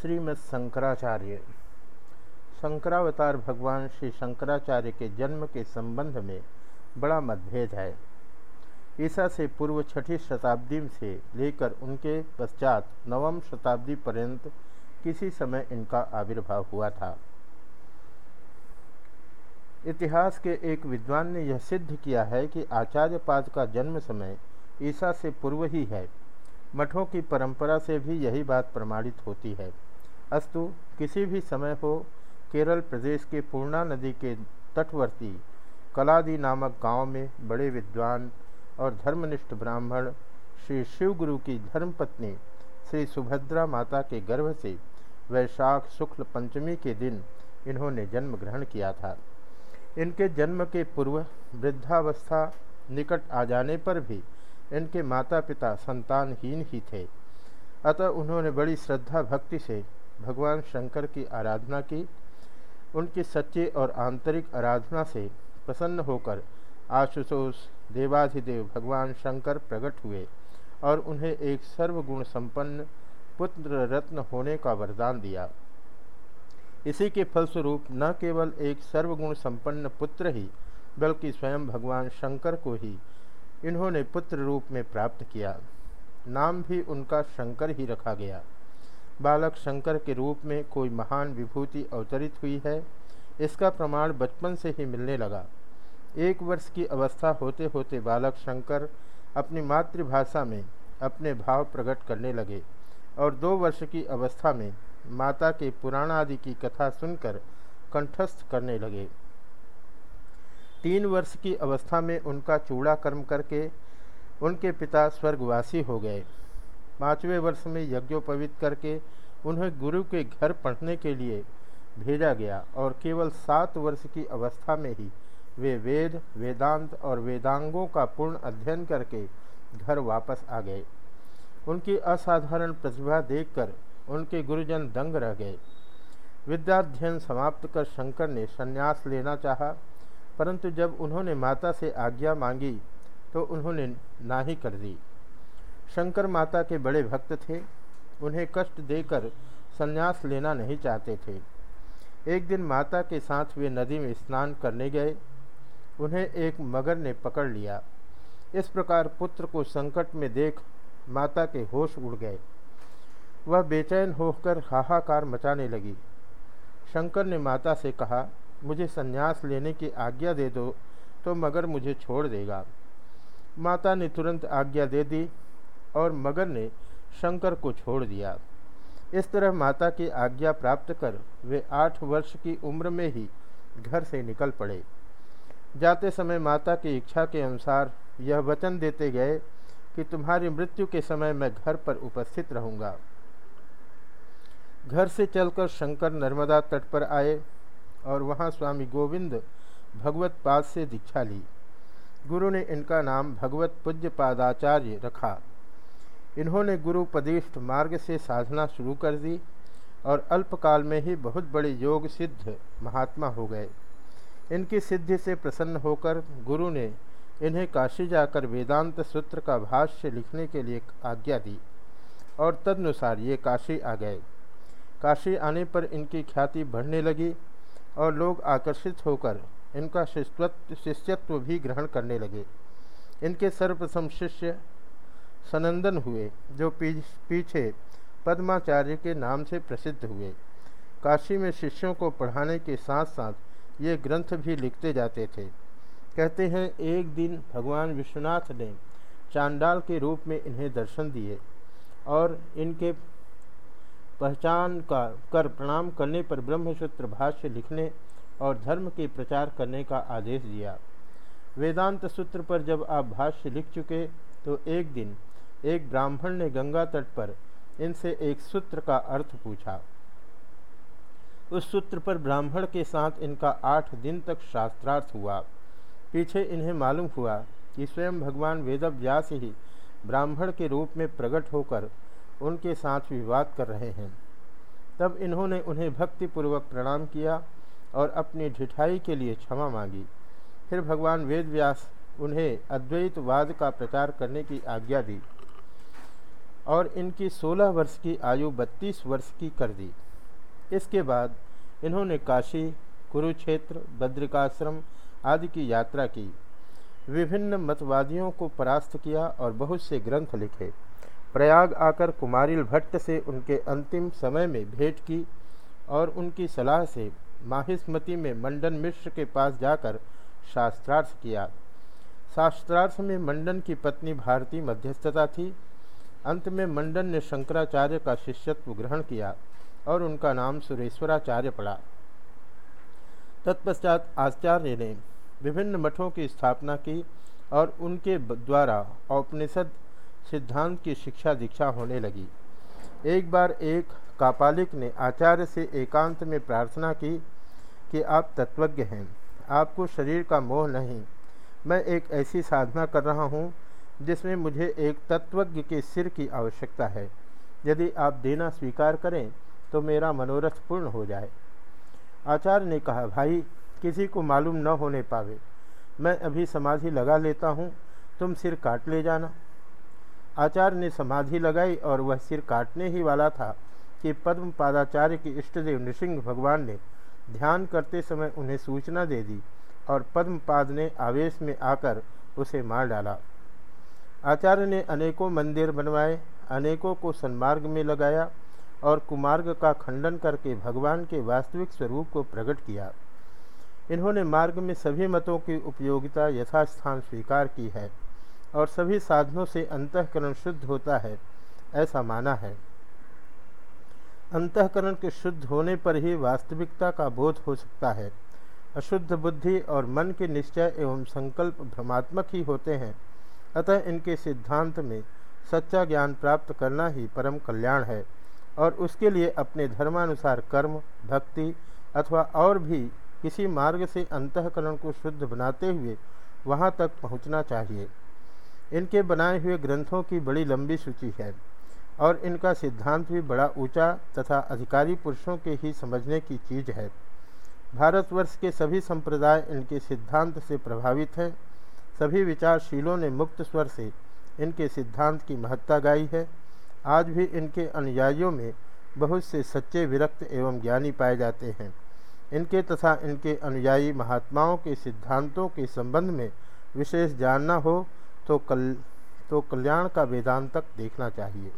श्रीमद शंकराचार्य। शंकरावतार भगवान श्री शंकराचार्य के जन्म के संबंध में बड़ा मतभेद है। ईसा से पूर्व छठी शताब्दी से लेकर उनके पश्चात नवम शताब्दी पर्यंत किसी समय इनका आविर्भाव हुआ था। इतिहास के एक विद्वान ने यह सिद्ध किया है कि आचार्यपाद का जन्म समय ईसा से पूर्व ही है। मठों की परंपरा से भी यही बात प्रमाणित होती है। अस्तु, किसी भी समय हो, केरल प्रदेश के पूर्णा नदी के तटवर्ती कलादी नामक गाँव में बड़े विद्वान और धर्मनिष्ठ ब्राह्मण श्री शिवगुरु की धर्मपत्नी श्री सुभद्रा माता के गर्भ से वैशाख शुक्ल पंचमी के दिन इन्होंने जन्म ग्रहण किया था। इनके जन्म के पूर्व वृद्धावस्था निकट आ जाने पर भी इनके माता पिता संतानहीन ही थे। अतः उन्होंने बड़ी श्रद्धा भक्ति से भगवान शंकर की आराधना की, उनकी सच्चे और आंतरिक आराधना से प्रसन्न होकर आशुतोष देवाधिदेव भगवान शंकर प्रकट हुए और उन्हें एक सर्वगुण संपन्न पुत्र रत्न होने का वरदान दिया। इसी के फलस्वरूप न केवल एक सर्वगुण संपन्न पुत्र ही, बल्कि स्वयं भगवान शंकर को ही इन्होंने पुत्र रूप में प्राप्त किया। नाम भी उनका शंकर ही रखा गया। बालक शंकर के रूप में कोई महान विभूति अवतरित हुई है, इसका प्रमाण बचपन से ही मिलने लगा। एक वर्ष की अवस्था होते होते बालक शंकर अपनी मातृभाषा में अपने भाव प्रकट करने लगे और दो वर्ष की अवस्था में माता के पुराण आदि की कथा सुनकर कंठस्थ करने लगे। तीन वर्ष की अवस्था में उनका चूड़ा कर्म करके उनके पिता स्वर्गवासी हो गए। पाँचवें वर्ष में यज्ञोपवित करके उन्हें गुरु के घर पढ़ने के लिए भेजा गया और केवल सात वर्ष की अवस्था में ही वे वेद, वेदांत और वेदांगों का पूर्ण अध्ययन करके घर वापस आ गए। उनकी असाधारण प्रतिभा देखकर उनके गुरुजन दंग रह गए। विद्याध्ययन समाप्त कर शंकर ने संन्यास लेना चाहा, परंतु जब उन्होंने माता से आज्ञा मांगी तो उन्होंने ना ही कर दी। शंकर माता के बड़े भक्त थे। उन्हें कष्ट देकर संन्यास लेना नहीं चाहते थे। एक दिन माता के साथ वे नदी में स्नान करने गए। उन्हें एक मगर ने पकड़ लिया। इस प्रकार पुत्र को संकट में देख माता के होश उड़ गए। वह बेचैन होकर हाहाकार मचाने लगी। शंकर ने माता से कहा, मुझे संन्यास लेने की आज्ञा दे दो तो मगर मुझे छोड़ देगा। माता ने तुरंत आज्ञा दे दी। और मगर ने शंकर को छोड़ दिया। इस तरह माता की आज्ञा प्राप्त कर वे आठ वर्ष की उम्र में ही घर से निकल पड़े। जाते समय माता की इच्छा के अनुसार यह वचन देते गए कि तुम्हारी मृत्यु के समय मैं घर पर उपस्थित रहूँगा। घर से चलकर शंकर नर्मदा तट पर आए और वहाँ स्वामी गोविंद भगवत पाद से दीक्षा ली। गुरु ने इनका नाम भगवत पूज्य पादाचार्य रखा। इन्होंने गुरुपदिष्ट मार्ग से साधना शुरू कर दी और अल्पकाल में ही बहुत बड़े योग सिद्ध महात्मा हो गए। इनकी सिद्धि से प्रसन्न होकर गुरु ने इन्हें काशी जाकर वेदांत सूत्र का भाष्य लिखने के लिए आज्ञा दी और तदनुसार ये काशी आ गए। काशी आने पर इनकी ख्याति बढ़ने लगी और लोग आकर्षित होकर इनका शिष्यत्व शिष्यत्व भी ग्रहण करने लगे। इनके सर्वप्रथम शिष्य सनंदन हुए, जो पीछे पद्माचार्य के नाम से प्रसिद्ध हुए। काशी में शिष्यों को पढ़ाने के साथ साथ ये ग्रंथ भी लिखते जाते थे। कहते हैं, एक दिन भगवान विश्वनाथ ने चांडाल के रूप में इन्हें दर्शन दिए और इनके पहचान का, कर प्रणाम करने पर ब्रह्मसूत्र भाष्य लिखने और धर्म के प्रचार करने का आदेश दिया। वेदांत सूत्र पर जब आप भाष्य लिख चुके तो एक दिन एक ब्राह्मण ने गंगा तट पर इनसे एक सूत्र का अर्थ पूछा। उस सूत्र पर ब्राह्मण के साथ इनका आठ दिन तक शास्त्रार्थ हुआ। पीछे इन्हें मालूम हुआ कि स्वयं भगवान वेद व्यास ही ब्राह्मण के रूप में प्रकट होकर उनके साथ विवाद कर रहे हैं। तब इन्होंने उन्हें भक्तिपूर्वक प्रणाम किया और अपनी ढिठाई के लिए क्षमा मांगी। फिर भगवान वेद व्यास उन्हें अद्वैतवाद का प्रचार करने की आज्ञा दी। और इनकी 16 वर्ष की आयु 32 वर्ष की कर दी। इसके बाद इन्होंने काशी, कुरुक्षेत्र, बद्रिकाश्रम आदि की यात्रा की। विभिन्न मतवादियों को परास्त किया और बहुत से ग्रंथ लिखे। प्रयाग आकर कुमारिल भट्ट से उनके अंतिम समय में भेंट की और उनकी सलाह से माहिस्मती में मंडन मिश्र के पास जाकर शास्त्रार्थ किया। शास्त्रार्थ में मंडन की पत्नी भारती मध्यस्थता थी। अंत में मंडन ने शंकराचार्य का शिष्यत्व ग्रहण किया और उनका नाम सुरेश्वराचार्य पड़ा। तत्पश्चात आचार्य ने विभिन्न मठों की स्थापना की और उनके द्वारा औपनिषद सिद्धांत की शिक्षा दीक्षा होने लगी। एक बार एक कापालिक ने आचार्य से एकांत में प्रार्थना की कि आप तत्वज्ञ हैं, आपको शरीर का मोह नहीं, मैं एक ऐसी साधना कर रहा हूँ जिसमें मुझे एक तत्वज्ञ के सिर की आवश्यकता है। यदि आप देना स्वीकार करें तो मेरा मनोरथ पूर्ण हो जाए। आचार्य ने कहा, भाई, किसी को मालूम न होने पावे। मैं अभी समाधि लगा लेता हूँ। तुम सिर काट ले जाना। आचार्य ने समाधि लगाई और वह सिर काटने ही वाला था कि पद्म पादाचार्य के इष्टदेव नृसिंह भगवान ने ध्यान करते समय उन्हें सूचना दे दी और पद्मपाद ने आवेश में आकर उसे मार डाला। आचार्य ने अनेकों मंदिर बनवाए, अनेकों को सन्मार्ग में लगाया और कुमार्ग का खंडन करके भगवान के वास्तविक स्वरूप को प्रकट किया। इन्होंने मार्ग में सभी मतों की उपयोगिता यथास्थान स्वीकार की है और सभी साधनों से अंतकरण शुद्ध होता है, ऐसा माना है। अंतकरण के शुद्ध होने पर ही वास्तविकता का बोध हो सकता है। अशुद्ध बुद्धि और मन के निश्चय एवं संकल्प भ्रमात्मक ही होते हैं। अतः इनके सिद्धांत में सच्चा ज्ञान प्राप्त करना ही परम कल्याण है और उसके लिए अपने धर्मानुसार कर्म, भक्ति अथवा और भी किसी मार्ग से अंतकरण को शुद्ध बनाते हुए वहाँ तक पहुँचना चाहिए। इनके बनाए हुए ग्रंथों की बड़ी लंबी सूची है और इनका सिद्धांत भी बड़ा ऊँचा तथा अधिकारी पुरुषों के ही समझने की चीज़ है। भारतवर्ष के सभी संप्रदाय इनके सिद्धांत से प्रभावित हैं। सभी विचारशीलों ने मुक्त स्वर से इनके सिद्धांत की महत्ता गाई है। आज भी इनके अनुयायियों में बहुत से सच्चे विरक्त एवं ज्ञानी पाए जाते हैं। इनके तथा इनके अनुयायी महात्माओं के सिद्धांतों के संबंध में विशेष जानना हो तो कल तो कल्याण का वेदांतक तक देखना चाहिए।